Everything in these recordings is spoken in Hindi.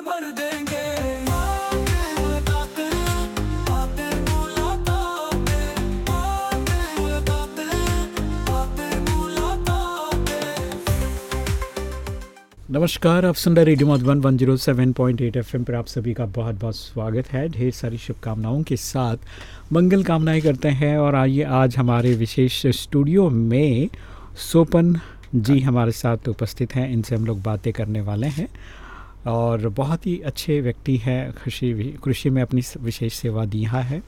भर देंगे। नमस्कार, आप सुन रहे रेडियो मधुबन 107.8 एफएम पर आप सभी का बहुत बहुत स्वागत है। ढेर सारी शुभकामनाओं के साथ मंगल कामनाएँ करते हैं और आइए आज हमारे विशेष स्टूडियो में सोपन जी हमारे साथ उपस्थित हैं। इनसे हम लोग बातें करने वाले हैं। और बहुत ही अच्छे व्यक्ति हैं कृषि कृषि में अपनी विशेष सेवा दिया है।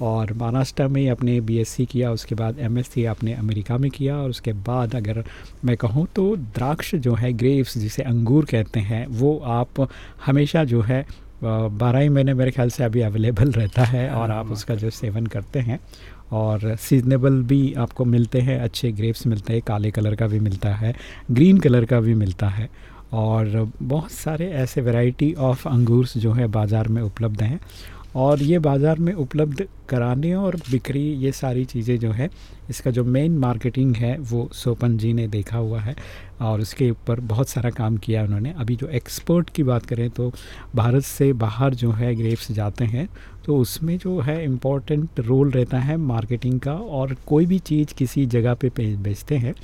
और महाराष्ट्र में अपने बीएससी किया उसके बाद एमएससी आपने अमेरिका में किया और उसके बाद अगर मैं कहूँ तो द्राक्ष जो है ग्रेप्स जिसे अंगूर कहते हैं वो आप हमेशा जो है बारह ही महीने मेरे ख्याल से अभी अवेलेबल रहता है और आप उसका जो सेवन करते हैं और सीजनेबल भी आपको मिलते हैं अच्छे ग्रेप्स मिलते हैं काले कलर का भी मिलता है ग्रीन कलर का भी मिलता है। और बहुत सारे ऐसे वैरायटी ऑफ़ अंगूर्स जो है बाज़ार में उपलब्ध हैं। और ये बाज़ार में उपलब्ध कराने और बिक्री ये सारी चीज़ें जो है, इसका जो मेन मार्केटिंग है वो सोपन जी ने देखा हुआ है और उसके ऊपर बहुत सारा काम किया उन्होंने। अभी जो एक्सपोर्ट की बात करें तो भारत से बाहर जो है ग्रेप्स जाते हैं तो उसमें जो है इंपॉर्टेंट रोल रहता है मार्केटिंग का और कोई भी चीज़ किसी जगह पे बेचते हैं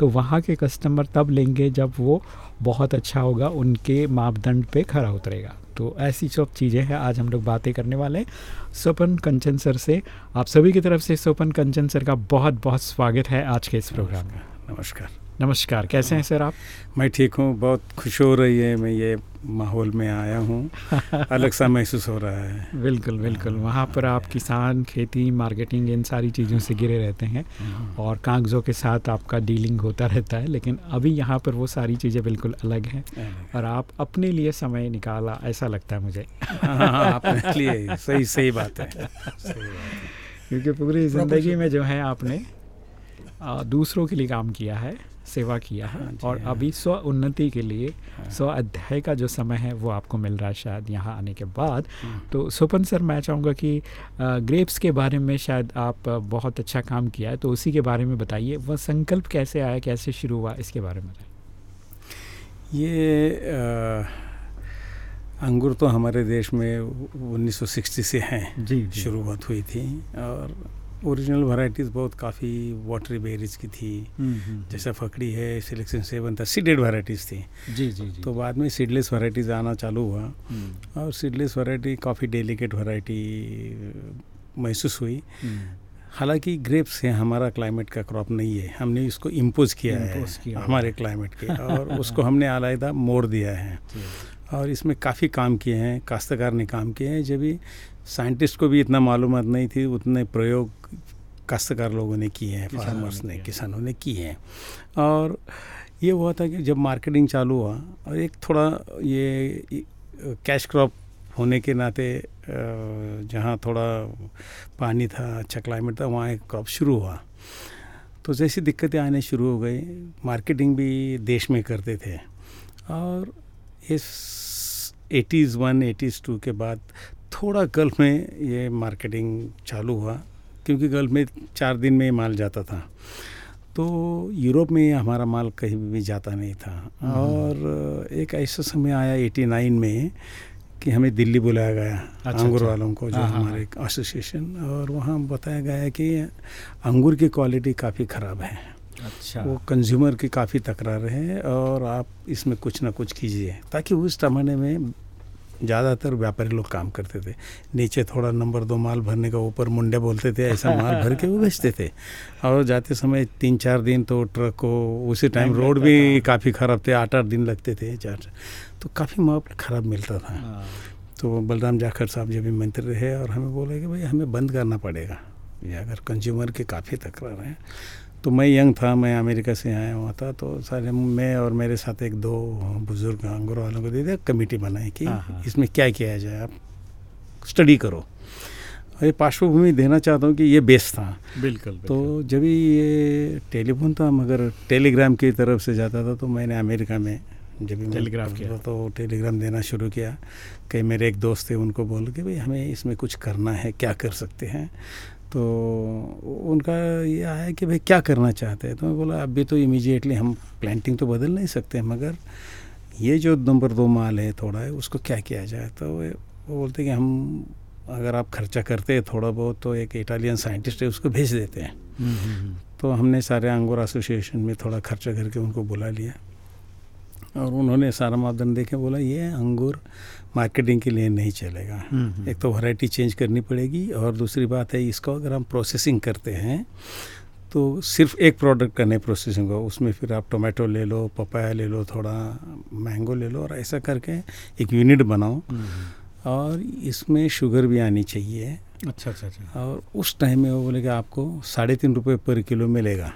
तो वहाँ के कस्टमर तब लेंगे जब वो बहुत अच्छा होगा उनके मापदंड पे खरा उतरेगा। तो ऐसी सब चीज़ें हैं आज हम लोग बातें करने वाले हैं। सोपन कंचन सर से आप सभी की तरफ़ से सोपन कंचन सर का बहुत बहुत स्वागत है आज के इस प्रोग्राम में। नमस्कार। नमस्कार कैसे हैं सर आप? मैं ठीक हूँ बहुत खुश हो रही है मैं ये माहौल में आया हूँ अलग सा महसूस हो रहा है। बिल्कुल बिल्कुल वहाँ पर आप किसान खेती मार्केटिंग इन सारी चीज़ों से गिरे रहते हैं और कागज़ों के साथ आपका डीलिंग होता रहता है लेकिन अभी यहाँ पर वो सारी चीज़ें बिल्कुल अलग हैं और आप अपने लिए समय निकाला ऐसा लगता है मुझे। हाँ, अपने लिए सही सही बात है। क्योंकि पूरी ज़िंदगी में जो है आपने दूसरों के लिए काम किया है सेवा किया है हाँ और हाँ। अभी स्व उन्नति के लिए हाँ। स्व अध्याय का जो समय है वो आपको मिल रहा है शायद यहाँ आने के बाद हाँ। तो सोपन सर मैं चाहूँगा कि ग्रेप्स के बारे में शायद आप बहुत अच्छा काम किया है तो उसी के बारे में बताइए वह संकल्प कैसे आया कैसे शुरू हुआ इसके बारे में ये आ, अंगूर तो हमारे देश में 1960 से हैं जी, जी शुरुआत हुई थी और ओरिजिनल वैरायटीज़ बहुत काफ़ी वाटरी बेरीज की थी। हम्म, हम्म, जैसा फकड़ी है सिलेक्शन सेवन था सीडेड वैरायटीज़ थी। जी जी जी। तो बाद में सीडलेस वैरायटीज़ आना चालू हुआ हम्म। और सीडलेस वैरायटी काफ़ी डेलिकेट वैरायटी महसूस हुई। हालाँकि ग्रेप्स है हमारा क्लाइमेट का क्रॉप नहीं है। हमने इसको इम्पोज किया है हमारे क्लाइमेट के और उसको हमने आलादा मोड़ दिया है। और इसमें काफ़ी काम किए हैं काश्तकार ने काम किए हैं। जब भी साइंटिस्ट को भी इतना मालूम नहीं थी उतने प्रयोग काश्तकार लोगों ने किए हैं फार्मर्स ने किसानों ने किए हैं। और ये हुआ था कि जब मार्केटिंग चालू हुआ और एक थोड़ा ये कैश क्रॉप होने के नाते जहाँ थोड़ा पानी था अच्छा क्लाइमेट था वहाँ एक क्रॉप शुरू हुआ। तो जैसी दिक्कतें आने शुरू हो गई मार्केटिंग भी देश में करते थे। और इस एटीज़ वन एटीज़ टू के बाद थोड़ा गल्फ में ये मार्केटिंग चालू हुआ क्योंकि गल्फ में चार दिन में माल जाता था। तो यूरोप में हमारा माल कहीं भी जाता नहीं था। हम्म। और एक ऐसा समय आया एटी नाइन में कि हमें दिल्ली बुलाया गया अच्छा, अंगूर अच्छा। वालों को जो हाँ, हाँ, हमारे एसोसिएशन और वहाँ बताया गया कि अंगूर की क्वालिटी काफ़ी ख़राब है। अच्छा। वो कंज्यूमर की काफ़ी तकरार है और आप इसमें कुछ ना कुछ कीजिए ताकि उस ज़माने में ज़्यादातर व्यापारी लोग काम करते थे। नीचे थोड़ा नंबर दो माल भरने का ऊपर मुंडे बोलते थे ऐसा माल भर के वो बेचते थे। और जाते समय तीन चार दिन तो ट्रक को उसी टाइम रोड भी काफ़ी ख़राब थे आठ आठ दिन लगते थे चार तो काफ़ी माल ख़राब मिलता था। हाँ। तो बलराम जाखड़ साहब जब भी मंत्री रहे और हमें बोले कि भाई हमें बंद करना पड़ेगा। ये अगर कंज्यूमर के काफ़ी तकरार हैं तो मैं यंग था मैं अमेरिका से आया हुआ था तो सारे मैं और मेरे साथ एक दो बुज़ुर्ग अंगूर वालों को दे दिया कमेटी बनाई कि हाँ, हाँ। इसमें क्या किया जाए आप स्टडी करो। और ये पार्श्वभूमि देना चाहता हूँ कि ये बेस था। बिल्कुल, तो जब ये टेलीफोन था मगर टेलीग्राम की तरफ़ से जाता था तो मैंने अमेरिका में जब टेलीग्राम किया। तो टेलीग्राम देना शुरू किया। कई मेरे एक दोस्त थे उनको बोल के भाई हमें इसमें कुछ करना है क्या कर सकते हैं? तो उनका ये आया कि भाई क्या करना चाहते हैं? तो मैं बोला अभी तो इमीडिएटली हम प्लांटिंग तो बदल नहीं सकते मगर ये जो नंबर दो माल है थोड़ा है उसको क्या किया जाए? तो वो वो बोलते हैं कि हम अगर आप खर्चा करते हैं थोड़ा बहुत तो एक इटालियन साइंटिस्ट है उसको भेज देते हैं। हम्म, हम्म, हम्म। तो हमने सारे अंगूर एसोसिएशन में थोड़ा खर्चा करके उनको बुला लिया। और उन्होंने सारा मापदंड देखे बोला ये अंगूर मार्केटिंग के लिए नहीं चलेगा। हम्म, हम्म। एक तो वैरायटी चेंज करनी पड़ेगी और दूसरी बात है इसको अगर हम प्रोसेसिंग करते हैं तो सिर्फ़ एक प्रोडक्ट का नहीं प्रोसेसिंग हो उसमें फिर आप टोमेटो ले लो पपाया ले लो थोड़ा मैंगो ले लो और ऐसा करके एक यूनिट बनाओ। हम्म, और इसमें शुगर भी आनी चाहिए। अच्छा अच्छा अच्छा। और उस टाइम में वो बोले कि आपको साढ़े तीन रुपये पर किलो मिलेगा।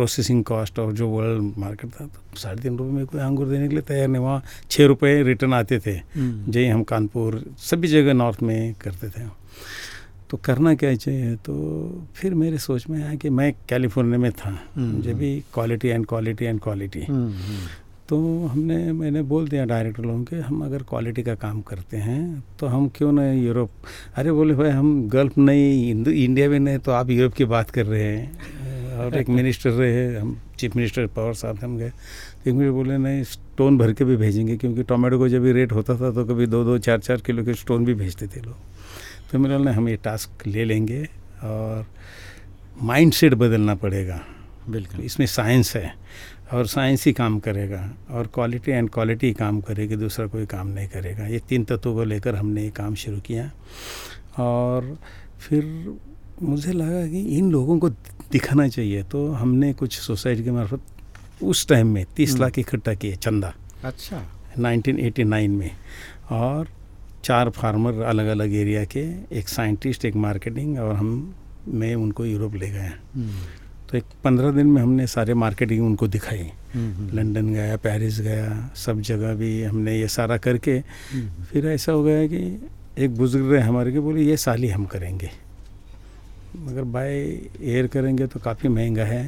प्रोसेसिंग कॉस्ट और जो वर्ल्ड मार्केट था तो साढ़े तीन रुपये में कोई अंगूर देने के लिए तैयार नहीं वहाँ छः रुपये रिटर्न आते थे। हम्म, जय हम कानपुर सभी जगह नॉर्थ में करते थे। तो करना क्या चाहिए? तो फिर मेरे सोच में आया कि मैं कैलिफ़ोर्निया में था हम्म, जब भी quality and quality and quality. तो हमने मैंने बोल दिया डायरेक्टर लोगों के हम अगर क्वालिटी का काम करते हैं तो हम क्यों ना यूरोप अरे बोले भाई हम गल्फ नहीं इंडिया में नहीं तो आप यूरोप की बात कर रहे हैं। और एक मिनिस्टर रहे हम चीफ मिनिस्टर पवार साहब हम गए। तो एक मिनट बोले नहीं स्टोन भर के भी भेजेंगे क्योंकि टोमेटो को जब भी रेट होता था तो कभी दो दो चार चार किलो के स्टोन भी भेजते थे लोग। तो मेरे बोला हम ये टास्क ले लेंगे और माइंड सेट बदलना पड़ेगा। बिल्कुल। इसमें साइंस है और साइंस ही काम करेगा और क्वालिटी एंड क्वालिटी काम करेगी दूसरा कोई काम नहीं करेगा। ये तीन तत्वों को लेकर हमने ये काम शुरू किया। और फिर मुझे लगा कि इन लोगों को दिखाना चाहिए। तो हमने कुछ सोसाइटी के मार्फत उस टाइम में तीस हम्म। लाख इकट्ठा किए चंदा। अच्छा। 1989 में। और चार फार्मर अलग अलग एरिया के एक साइंटिस्ट एक मार्केटिंग और हम मैं उनको यूरोप ले गया हम्म, तो एक पंद्रह दिन में हमने सारे मार्केटिंग उनको दिखाई। हम्म, लंदन गया पेरिस गया सब जगह भी हमने ये सारा करके फिर ऐसा हो गया कि एक बुज़ुर्ग रहे हमारे के बोले ये साल ही हम करेंगे। मगर बाय एयर करेंगे तो काफ़ी महँगा है।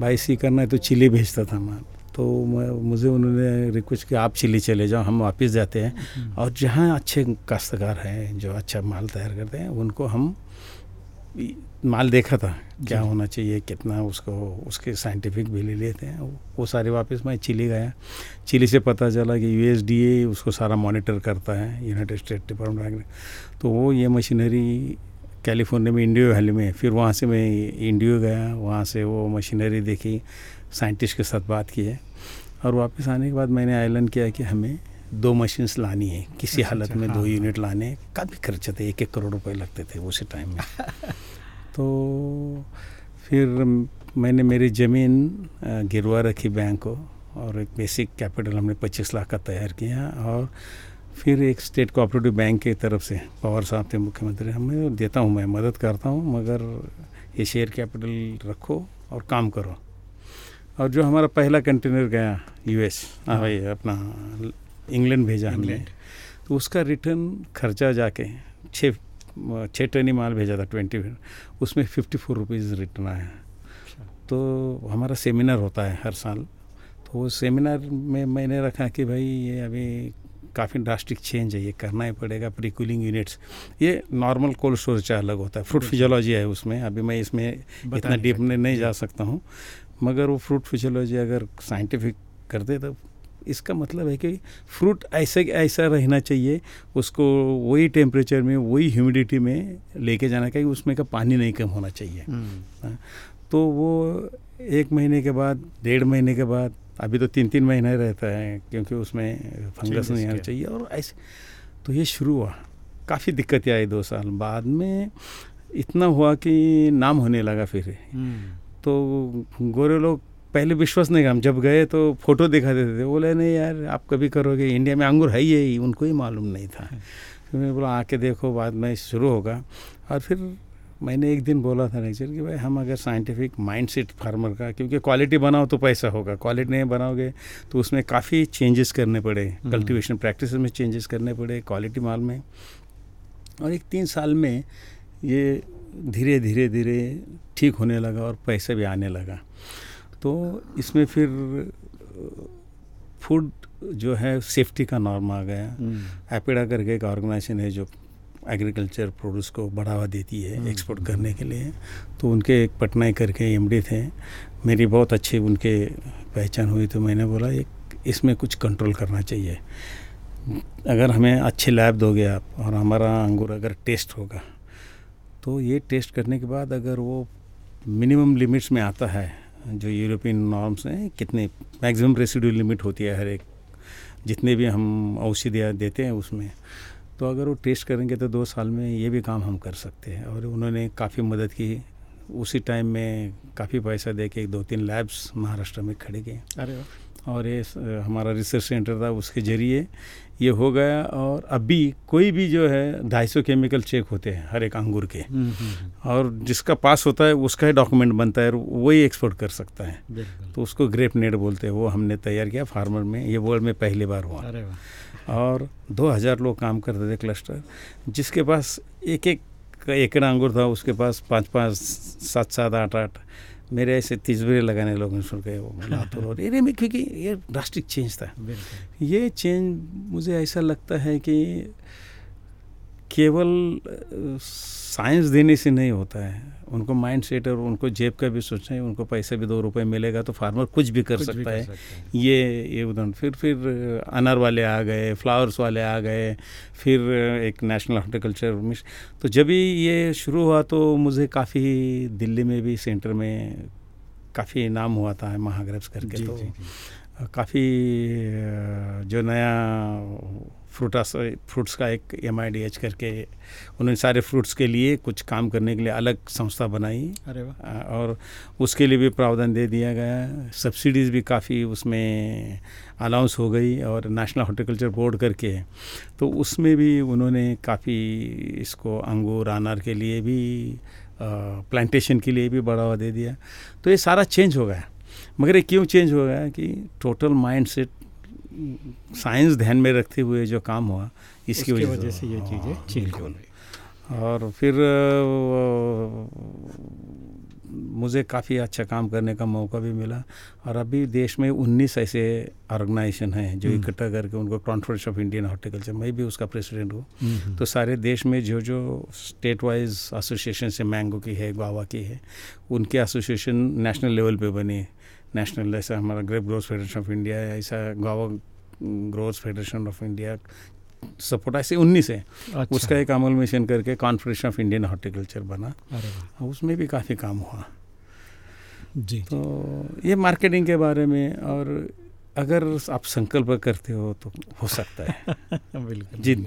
बाय सी करना है तो चिली भेजता था माल तो मैं मुझे उन्होंने रिक्वेस्ट किया आप चिली चले जाओ हम वापस जाते हैं। हम्म, और जहाँ अच्छे काश्तकार हैं जो अच्छा माल तैयार करते हैं उनको हम माल देखा था क्या होना चाहिए कितना उसको उसके साइंटिफिक भी ले लेते हैं। वो सारे वापस मैं चिली गया चिली से पता चला कि यूएसडीए उसको सारा मॉनिटर करता है यूनाइटेड स्टेट डिपार्टमेंट तो वो ये मशीनरी कैलिफ़ोर्निया में इंडियो वैली में फिर वहाँ से मैं इंडियो गया वहाँ से वो मशीनरी देखी साइंटिस्ट के साथ बात की है और वापस आने के बाद मैंने ऐलान किया कि हमें दो मशीन्स लानी है किसी अच्छा, हालत अच्छा, में हाँ, दो हाँ। यूनिट लाने हैं। काफ़ी खर्चे थे एक एक करोड़ रुपए लगते थे उसी टाइम में तो फिर मैंने मेरी ज़मीन गिरवा रखी बैंक को और एक बेसिक कैपिटल हमने पच्चीस लाख का तैयार किया और फिर एक स्टेट कोऑपरेटिव बैंक की तरफ़ से पवार साहब थे मुख्यमंत्री हमें देता हूँ मैं मदद करता हूँ मगर ये शेयर कैपिटल रखो और काम करो। और जो हमारा पहला कंटेनर गया यूएस हाँ। भाई अपना इंग्लैंड भेजा हमने। तो उसका रिटर्न खर्चा जाके छः छः टन ही माल भेजा था ट्वेंटी उसमें फिफ्टी फोर रुपीज़ रिटर्न आया। तो हमारा सेमिनार होता है हर साल। तो वो सेमिनार में मैंने रखा कि भाई ये अभी काफ़ी ड्रास्टिक चेंज है ये करना ही पड़ेगा प्री कूलिंग यूनिट्स ये नॉर्मल कोल्ड स्टोरेज से अलग होता है। फ्रूट फिजियोलॉजी है उसमें। अभी मैं इसमें इतना डीप में नहीं जा सकता हूँ। मगर वो फ्रूट फिजियोलॉजी अगर साइंटिफिक कर दे तो इसका मतलब है कि फ्रूट ऐसे ऐसा रहना चाहिए उसको वही टेम्परेचर में वही ह्यूमिडिटी में लेके जाना चाहिए उसमें का पानी नहीं कम होना चाहिए। हम्म, तो वो एक महीने के बाद डेढ़ महीने के बाद अभी तो तीन तीन महीने रहता है क्योंकि उसमें फंगस नहीं आना चाहिए और ऐसे तो ये शुरू हुआ। काफ़ी दिक्कतें आई दो साल बाद में। इतना हुआ कि नाम होने लगा फिर। हम्म, तो गोरे लोग पहले विश्वास नहीं हम जब गए तो फ़ोटो दिखा देते थे। बोले नहीं यार आप कभी करोगे? इंडिया में अंगूर है ही है ही उनको ही मालूम नहीं था। फिर मैंने बोला आके देखो बाद में शुरू होगा। और फिर मैंने एक दिन बोला था नेक्चर कि भाई हम अगर साइंटिफिक माइंड सेट फार्मर का क्योंकि क्वालिटी बनाओ तो पैसा होगा। क्वालिटी नहीं बनाओगे तो उसमें काफ़ी चेंजेस करने पड़े। कल्टीवेशन प्रैक्टिस में चेंजेस करने पड़े क्वालिटी माल में। और एक तीन साल में ये धीरे धीरे धीरे ठीक होने लगा और पैसे भी आने लगा। तो इसमें फिर फ़ूड जो है सेफ्टी का नॉर्म आ गया। हम्म, एपिडा करके एक ऑर्गेनाइजेशन है जो एग्रीकल्चर प्रोड्यूस को बढ़ावा देती है हम्म। एक्सपोर्ट करने के लिए। तो उनके एक पटनाई करके एमडी थे। मेरी बहुत अच्छी उनके पहचान हुई तो मैंने बोला एक इसमें कुछ कंट्रोल करना चाहिए। अगर हमें अच्छे लैब दोगे आप और हमारा अंगूर अगर टेस्ट होगा तो ये टेस्ट करने के बाद अगर वो मिनिमम लिमिट्स में आता है जो यूरोपियन नॉर्म्स हैं कितने मैक्सिमम रेसिड्यू लिमिट होती है हर एक जितने भी हम औषधियाँ देते हैं उसमें तो अगर वो टेस्ट करेंगे तो दो साल में ये भी काम हम कर सकते हैं। और उन्होंने काफ़ी मदद की। उसी टाइम में काफ़ी पैसा दे के एक दो तीन लैब्स महाराष्ट्र में खड़े किए। अरे और ये हमारा रिसर्च सेंटर था उसके ज़रिए ये हो गया और अभी कोई भी जो है ढाई सौ केमिकल चेक होते हैं हर एक अंगूर के। हम्म, हम्म, और जिसका पास होता है उसका ही डॉक्यूमेंट बनता है वही एक्सपोर्ट कर सकता है। तो उसको ग्रेप नेट बोलते हैं वो हमने तैयार किया फार्मर में ये वर्ल्ड में पहली बार हुआ। और 2000 लोग काम करते थे क्लस्टर जिसके पास एक एक एकड़ अंगूर था उसके पास पाँच पाँच सात सात आठ आठ मेरे ऐसे तिजबरे लगाने लोग सुन गए वो लातूर और एरिया में क्योंकि ये ड्रास्टिक चेंज था। ये चेंज मुझे ऐसा लगता है कि केवल साइंस देने से नहीं होता है। उनको माइंड सेट और उनको जेब का भी सोचना है उनको पैसे भी दो रुपए मिलेगा तो फार्मर कुछ भी कर कुछ सकता, भी कर है। सकता है। ये ये उदाहरण फिर फिर अनार वाले आ गए फ्लावर्स वाले आ गए फिर एक नेशनल हॉर्टिकल्चर मिशन तो जब ही ये शुरू हुआ तो मुझे काफ़ी दिल्ली में भी सेंटर में काफ़ी नाम हुआ था महाग्रेप्स करके जी, तो जी, जी। काफ़ी जो नया फ्रूटास फ्रूट्स का एक एमआईडीएच करके उन्होंने सारे फ्रूट्स के लिए कुछ काम करने के लिए अलग संस्था बनाई। अरे वाह। और उसके लिए भी प्रावधान दे दिया गया। सब्सिडीज़ भी काफ़ी उसमें अलाउंस हो गई और नेशनल हॉर्टिकल्चर बोर्ड करके। तो उसमें भी उन्होंने काफ़ी इसको अंगूर अनार के लिए भी प्लांटेशन के लिए भी बढ़ावा दे दिया। तो ये सारा चेंज हो गया। मगर ये क्यों चेंज हो गया कि टोटल माइंड सेट साइंस ध्यान में रखते हुए जो काम हुआ इसकी वजह, से। ये चीज़ें हाँ, चेंज हो गई। और फिर मुझे काफ़ी अच्छा काम करने का मौका भी मिला। और अभी देश में 19 ऐसे ऑर्गेनाइजेशन हैं जो हम्म। इकट्ठा करके उनको कॉन्फ्रेंस ऑफ़ इंडियन हॉर्टिकल्चर मैं भी उसका प्रेसिडेंट हूँ। हम्म, तो सारे देश में जो जो स्टेट वाइज एसोसिएशन से मैंगो की है गुआवा की है उनके एसोसिएशन नेशनल लेवल पे बनी। नेशनल जैसा हमारा grape growth federation of India ऐसा guava growth federation of India support ऐसे उन्नीस है। अच्छा। उसका एक अमल मिशन करके कॉन्फेडरेशन ऑफ़ इंडियन हॉर्टिकल्चर बना। उसमें भी काफ़ी काम हुआ। जी तो ये मार्केटिंग के बारे में और अगर आप संकल्प करते हो तो हो सकता है। बिल्कुल जिद।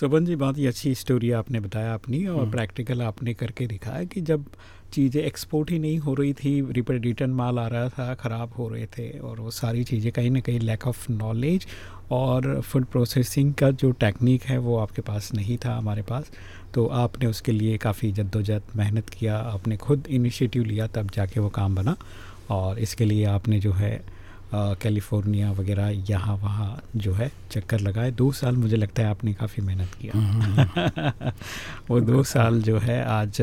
सुबन जी बहुत ही अच्छी स्टोरी आपने बताया अपनी और हम्म। प्रैक्टिकल आपने करके दिखाया कि जब चीज़ें एक्सपोर्ट ही नहीं हो रही थी। रिटर्न माल आ रहा था ख़राब हो रहे थे और वो सारी चीज़ें कहीं ना कहीं लैक ऑफ़ नॉलेज और फ़ूड प्रोसेसिंग का जो टेक्निक है वो आपके पास नहीं था हमारे पास। तो आपने उसके लिए काफ़ी जद्दोजहद मेहनत किया आपने खुद इनिशिएटिव लिया तब जाके वो काम बना और इसके लिए आपने जो है कैलिफ़ोर्निया वगैरह यहाँ वहाँ जो है चक्कर लगाए। दो साल मुझे लगता है आपने काफ़ी मेहनत किया। वो दो साल जो है आज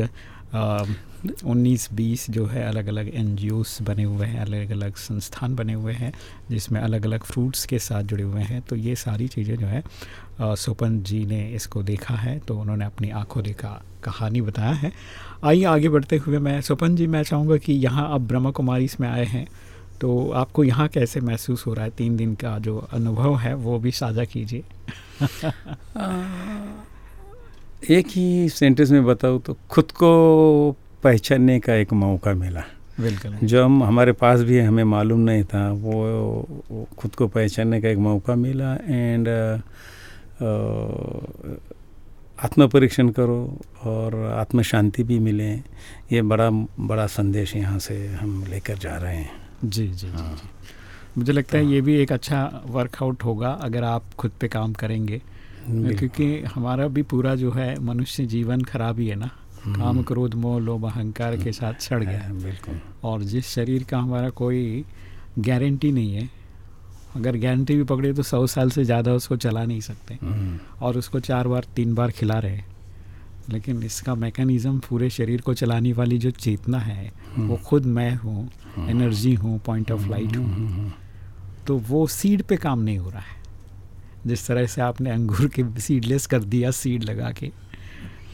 उन्नीस बीस जो है अलग अलग एन बने हुए हैं अलग अलग संस्थान बने हुए हैं, जिसमें अलग अलग फ्रूट्स के साथ जुड़े हुए हैं। तो ये सारी चीज़ें जो है सोपन जी ने इसको देखा है तो उन्होंने अपनी आँखों देखा, कहानी बताया है। आइए आगे बढ़ते हुए मैं, सोपन जी, मैं चाहूँगा कि यहाँ आप ब्रह्मा कुमारी इसमें आए हैं तो आपको यहाँ कैसे महसूस हो रहा है? तीन दिन का जो अनुभव है, वो भी साझा कीजिए। एक ही सेंटेंस में बताऊँ तो खुद को पहचानने का एक मौका मिला। बिल्कुल। जो हम हमारे पास भी हमें मालूम नहीं था वो, वो खुद को पहचानने का एक मौका मिला एंड आत्म परीक्षण करो और आत्म शांति भी मिले। ये बड़ा बड़ा संदेश यहाँ से हम लेकर जा रहे हैं। जी जी जी हाँ। जी। मुझे लगता है ये भी एक अच्छा वर्कआउट होगा अगर आप खुद पे काम करेंगे। क्योंकि हमारा भी पूरा जो है मनुष्य जीवन खराब ही है ना। काम क्रोध मोह लोभ अहंकार के साथ सड़ गया। है, बिल्कुल। और जिस शरीर का हमारा कोई गारंटी नहीं है अगर गारंटी भी पकड़े तो सौ साल से ज़्यादा उसको चला नहीं सकते। हम्म, और उसको चार बार तीन बार खिला रहे। लेकिन इसका मैकेनिज़्म पूरे शरीर को चलाने वाली जो चेतना है वो खुद मैं हूँ एनर्जी हूँ पॉइंट ऑफ़ लाइट हूँ। हम्म, तो वो सीड पे काम नहीं हो रहा है। जिस तरह से आपने अंगूर के सीडलेस कर दिया सीड लगा के।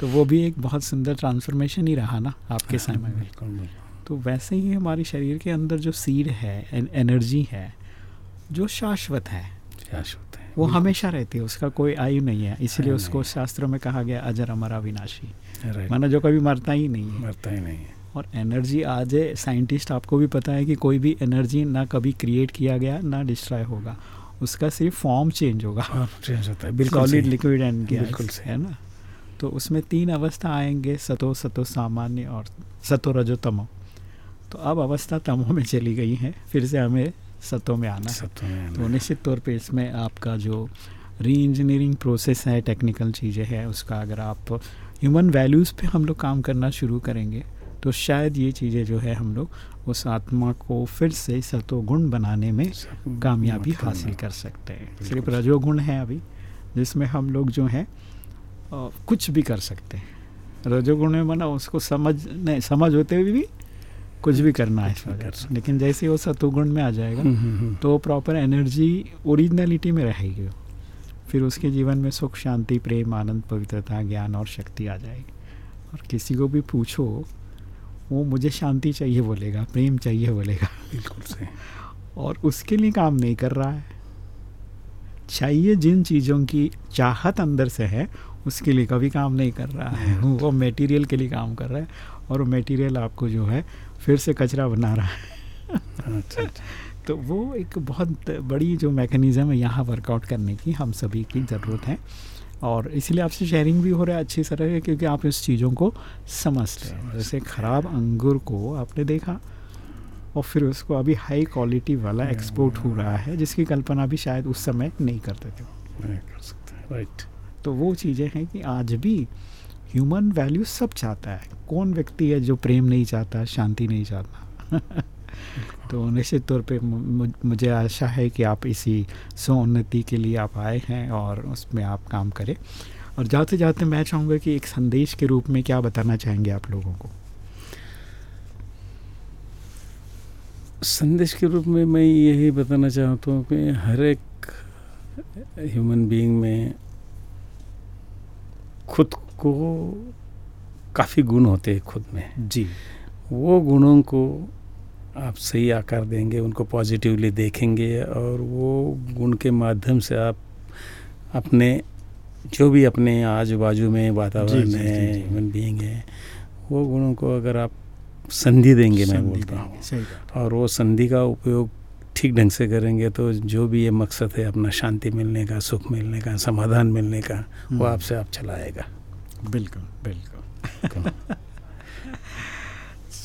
तो वो भी एक बहुत सुंदर ट्रांसफॉर्मेशन ही रहा ना आपके समय में। बिल्कुल तो वैसे ही हमारे शरीर के अंदर जो सीड है एन, एनर्जी है जो शाश्वत है शाश्वत है। वो हमेशा रहती है उसका कोई आयु नहीं है। इसलिए उसको। शास्त्रों में कहा गया अजर अमर अविनाशी। राइट माना जो कभी मरता ही नहीं है। मरता ही नहीं है। और एनर्जी आज साइंटिस्ट आपको भी पता है कि कोई भी एनर्जी ना कभी क्रिएट किया गया ना डिस्ट्रॉय होगा। उसका सिर्फ़ फॉर्म चेंज होगा। हाँ चेंज होता है। बिल्कुल सॉलिड लिक्विड एंड बिल्कुल है ना? तो उसमें तीन अवस्था आएँगे सतो सतो सामान्य और सतो रजो तमो। तो अब अवस्था तमो में चली गई है फिर से हमें सतो में आना है। में आना तो निश्चित तौर पे इसमें आपका जो री इंजीनियरिंग प्रोसेस है टेक्निकल चीज़ें हैं उसका अगर आप ह्यूमन वैल्यूज़ पे हम लोग काम करना शुरू करेंगे तो शायद ये चीज़ें जो है हम लोग उस आत्मा को फिर से सतोगुण बनाने में कामयाबी हासिल कर सकते हैं। सिर्फ़ रजोगुण है अभी जिसमें हम लोग जो है कुछ भी कर सकते हैं। रजोगुण में बना उसको समझ नहीं समझ होते हुए भी कुछ भी करना है भी कर लेकिन जैसे वो सतोगुण में आ जाएगा हम्म, हम्म, हम्म। तो प्रॉपर एनर्जी ओरिजिनलिटी में रहेगी। फिर उसके जीवन में सुख शांति प्रेम आनंद पवित्रता ज्ञान और शक्ति आ जाएगी। और किसी को भी पूछो वो मुझे शांति चाहिए बोलेगा प्रेम चाहिए बोलेगा। बिल्कुल सही। और उसके लिए काम नहीं कर रहा है। चाहिए जिन चीज़ों की चाहत अंदर से है उसके लिए कभी काम नहीं कर रहा है। वो मटेरियल के लिए काम कर रहा है और वो मटेरियल आपको जो है फिर से कचरा बना रहा है। अच्छा अच्छा। तो वो एक बहुत बड़ी जो मैकेनिज़्म है यहाँ वर्कआउट करने की हम सभी की ज़रूरत है। और इसलिए आपसे शेयरिंग भी हो रहा है अच्छी तरह है क्योंकि आप इस चीज़ों को समझते हैं। जैसे ख़राब अंगूर को आपने देखा और फिर उसको अभी हाई क्वालिटी वाला एक्सपोर्ट हो रहा है जिसकी कल्पना भी शायद उस समय नहीं करते थे। नहीं कर सकते राइट तो वो चीज़ें हैं कि आज भी ह्यूमन वैल्यू सब चाहता है। कौन व्यक्ति है जो प्रेम नहीं चाहता, शांति नहीं चाहता? तो निश्चित तौर पे मुझे आशा है कि आप इसी सोन्नति के लिए आप आए हैं और उसमें आप काम करें। और जाते जाते मैं चाहूँगा कि एक संदेश के रूप में क्या बताना चाहेंगे आप लोगों को? संदेश के रूप में मैं यही बताना चाहता हूँ कि हर एक ह्यूमन बीइंग में खुद को काफ़ी गुण होते हैं खुद में। जी। वो गुणों को आप सही आकार देंगे उनको पॉजिटिवली देखेंगे और वो गुण के माध्यम से आप अपने जो भी अपने आजू बाजू में वातावरण है। ह्यूमन बींग है वो गुणों को अगर आप संधि देंगे मैं बोलता हूँ। और वो संधि का उपयोग ठीक ढंग से करेंगे तो जो भी ये मकसद है अपना शांति मिलने का सुख मिलने का समाधान मिलने का वो हम्म। आपसे आप चलाएगा। बिल्कुल बिल्कुल।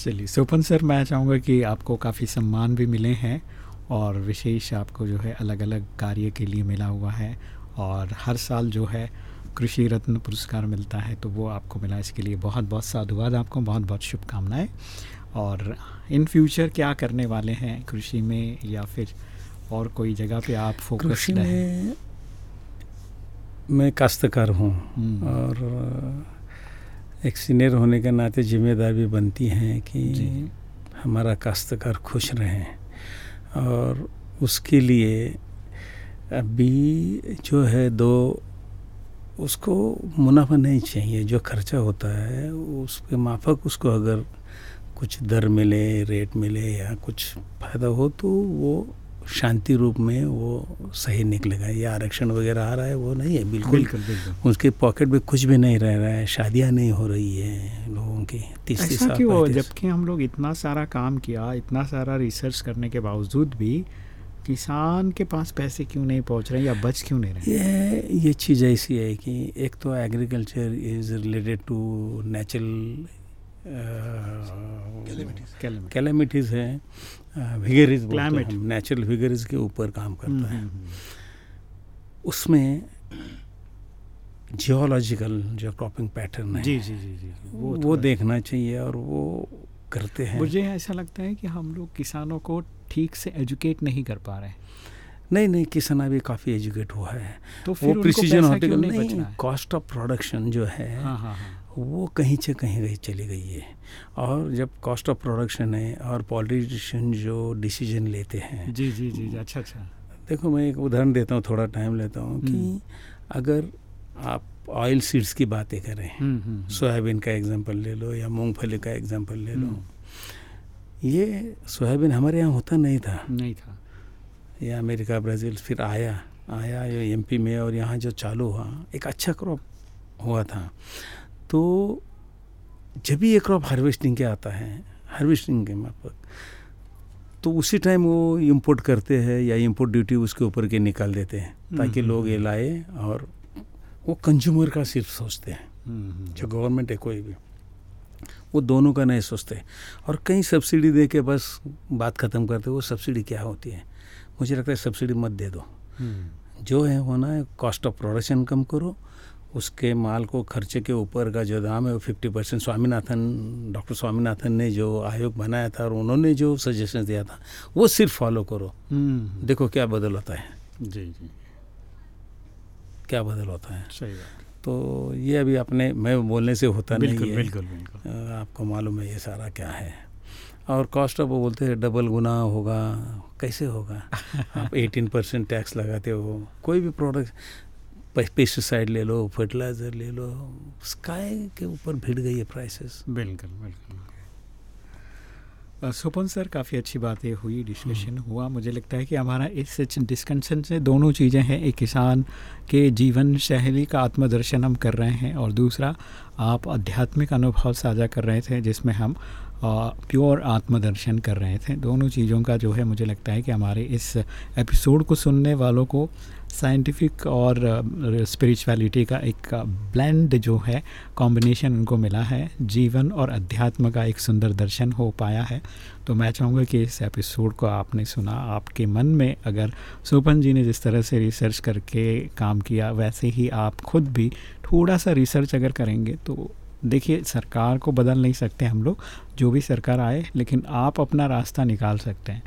चलिए सोपन सर मैं चाहूँगा कि आपको काफ़ी सम्मान भी मिले हैं और विशेष आपको जो है अलग अलग कार्य के लिए मिला हुआ है और हर साल जो है कृषि रत्न पुरस्कार मिलता है तो वो आपको मिला। इसके लिए बहुत बहुत साधुवाद आपको बहुत बहुत शुभकामनाएँ। और इन फ्यूचर क्या करने वाले हैं कृषि में या फिर और कोई जगह पे आप कृषि हैं में मैं काश्तकार हूँ हम्म, और एक सीनियर होने के नाते जिम्मेदार भी बनती हैं कि हमारा काश्तकार खुश रहें। और उसके लिए अभी जो है दो उसको मुनाफा नहीं चाहिए जो खर्चा होता है उसके माफक उसको अगर कुछ दर मिले रेट मिले या कुछ फ़ायदा हो तो वो शांति रूप में वो सही निकलेगा। ये आरक्षण वगैरह आ रहा है वो नहीं है बिल्कुल बिल्कुल बिल्कुल। उसके पॉकेट में कुछ भी नहीं रह रहा है शादियाँ नहीं हो रही है लोगों की तीस तीस साल जबकि हम लोग इतना सारा काम किया इतना सारा रिसर्च करने के बावजूद भी किसान के पास पैसे क्यों नहीं पहुँच रहे या बच क्यों नहीं रहे ये ये चीज़ ऐसी है कि एक तो agriculture is related to natural. Calamities है विगरीज Climate. नेचुरल विगरीज के ऊपर काम हम्म, करता है। हम्म, हम्म। उसमें जियोलॉजिकल जो क्रॉपिंग पैटर्न है जी जी जी जी वो, वो देखना चाहिए और वो करते हैं। मुझे ऐसा लगता है कि हम लोग किसानों को ठीक से एजुकेट नहीं कर पा रहे हैं। नहीं नहीं किसान अभी काफ़ी एजुकेट हुआ है। तो वो फिर उनको प्रिसीजन नहीं नहीं कॉस्ट ऑफ़ प्रोडक्शन जो है हाँ हाँ हाँ। वो कहीं से कहीं गई चली गई है। और जब कॉस्ट ऑफ़ प्रोडक्शन है और पॉलिटिशियन जो डिसीज़न लेते हैं। जी जी जी अच्छा अच्छा। देखो मैं एक उदाहरण देता हूँ थोड़ा टाइम लेता हूँ हम्म। कि अगर आप ऑयल सीड्स की बातें करें हम्म, हम्म, हम्म। सोयाबीन का एग्जांपल ले लो या मूंगफली का एग्जांपल ले लो। हम्म। ये सोयाबीन हमारे यहाँ होता नहीं था। नहीं था। या अमेरिका ब्राज़ील फिर आया। आया ये एमपी में और यहाँ जो चालू हुआ एक अच्छा क्रॉप हुआ था। तो जब भी ये क्रॉप हार्वेस्टिंग के आता है हार्वेस्टिंग के माफक तो उसी टाइम वो इंपोर्ट करते हैं या इंपोर्ट ड्यूटी उसके ऊपर के निकाल देते हैं ताकि हम्म, लोग ये लाए और वो कंज्यूमर का सिर्फ़ सोचते हैं हम्म, जो गवर्नमेंट है कोई भी। वो दोनों का नहीं सोचते। और कहीं सब्सिडी दे के बस बात ख़त्म करते वो सब्सिडी क्या होती है? मुझे लगता है सब्सिडी मत दे दो। हम्म, जो है होना है कॉस्ट ऑफ़ प्रोडक्शन कम करो उसके माल को खर्चे के ऊपर का जो दाम है वो fifty percent Swaminathan doctor Swaminathan ने जो आयोग बनाया था और उन्होंने जो सजेशन दिया था वो सिर्फ़ फॉलो करो। हम्म, देखो क्या बदल होता है। जी जी। क्या बदल होता है। सही बात तो ये अभी अपने मैं बोलने से होता बिल्कुल नहीं है। बिल्कुल बिल्कुल। आपको मालूम है ये सारा क्या है। और कॉस्ट ऑफ़ वो बोलते हैं डबल गुना होगा। कैसे होगा? आप 18 परसेंट टैक्स लगाते हो। कोई भी प्रोडक्ट पेस्टिसाइड ले लो फर्टिलाइज़र ले लो स्काई के ऊपर भिड़ गई है प्राइसेस बिल्कुल बिल्कुल। सुपन सर काफ़ी अच्छी बातें हुई डिस्कशन हुआ। मुझे लगता है कि हमारा इस डिस्कशन से दोनों चीज़ें हैं एक किसान के जीवन शैली का आत्मदर्शन हम कर रहे हैं और दूसरा आप आध्यात्मिक अनुभव साझा कर रहे थे, जिसमें हम प्योर आत्मदर्शन कर रहे थे। दोनों चीज़ों का जो है, मुझे लगता है कि हमारे इस एपिसोड को सुनने वालों को साइंटिफिक और स्पिरिचुअलिटी का एक ब्लेंड जो है, कॉम्बिनेशन उनको मिला है। जीवन और अध्यात्म का एक सुंदर दर्शन हो पाया है। तो मैं चाहूँगा कि इस एपिसोड को आपने सुना। आपके मन में अगर सोपन जी ने जिस तरह से रिसर्च करके काम किया, वैसे ही आप खुद भी थोड़ा सा रिसर्च अगर करेंगे तो देखिए, सरकार को बदल नहीं सकते हम लोग। जो भी सरकार आए, लेकिन आप अपना रास्ता निकाल सकते हैं।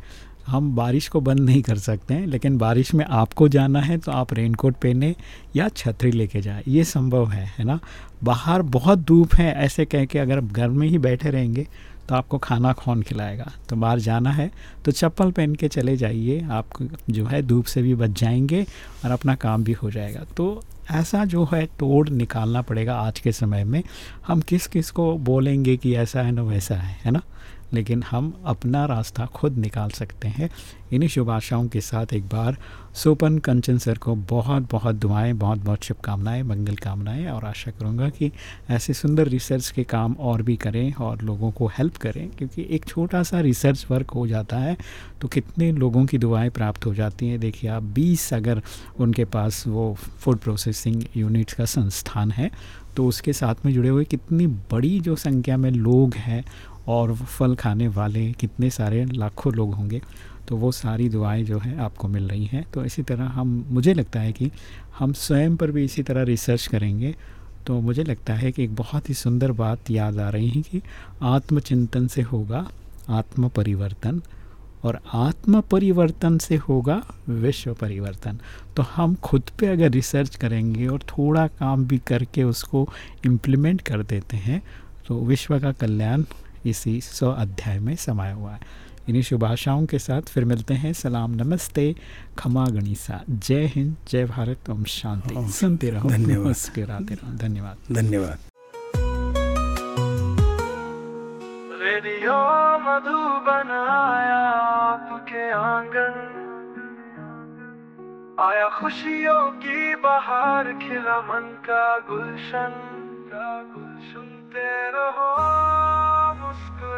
हम बारिश को बंद नहीं कर सकते हैं, लेकिन बारिश में आपको जाना है तो आप रेनकोट पहने या छतरी लेके जाए। ये संभव है है ना? बाहर बहुत धूप है, ऐसे कह के अगर घर में ही बैठे रहेंगे तो आपको खाना कौन खिलाएगा? तो बाहर जाना है तो चप्पल पहन के चले जाइए। आप जो है धूप से भी बच जाएँगे और अपना काम भी हो जाएगा। तो ऐसा जो है तोड़ निकालना पड़ेगा आज के समय में। हम किस किस को बोलेंगे कि ऐसा है ना वैसा है है ना? लेकिन हम अपना रास्ता खुद निकाल सकते हैं। इन्हीं शुभ आशाओं के साथ एक बार सोपन कंचन सर को बहुत बहुत दुआएँ, बहुत बहुत शुभकामनाएँ, मंगल कामनाएँ और आशा करूँगा कि ऐसे सुंदर रिसर्च के काम और भी करें और लोगों को हेल्प करें, क्योंकि एक छोटा सा रिसर्च वर्क हो जाता है तो कितने लोगों की दुआएँ प्राप्त हो जाती हैं। देखिए आप बीस अगर उनके पास वो फ़ूड प्रोसेसिंग यूनिट्स का संस्थान है तो उसके साथ में जुड़े हुए कितनी बड़ी जो संख्या में लोग हैं और फल खाने वाले कितने सारे लाखों लोग होंगे। तो वो सारी दुआएँ जो हैं आपको मिल रही हैं। तो इसी तरह हम, मुझे लगता है कि हम स्वयं पर भी इसी तरह रिसर्च करेंगे। तो मुझे लगता है कि एक बहुत ही सुंदर बात याद आ रही है कि आत्मचिंतन से होगा आत्म परिवर्तन और आत्म परिवर्तन से होगा विश्व परिवर्तन तो हम खुद पे अगर रिसर्च करेंगे और थोड़ा काम भी करके उसको इम्प्लीमेंट कर देते हैं तो विश्व का कल्याण इसी सौ अध्याय में समाया हुआ है। इन्हीं शुभ आशाओं के साथ फिर मिलते हैं। सलाम नमस्ते खमा गणिसा। जय हिंद जय भारत ओम शांति। सुनते रहो धन्यवाद। मुस्कुराते रहो। धन्यवाद। धन्यवाद। रेडियो मधुबन आया आपके आँगन। आया खुशियों की बहार खिला मन का गुलशन। का गुल सुनते रहो।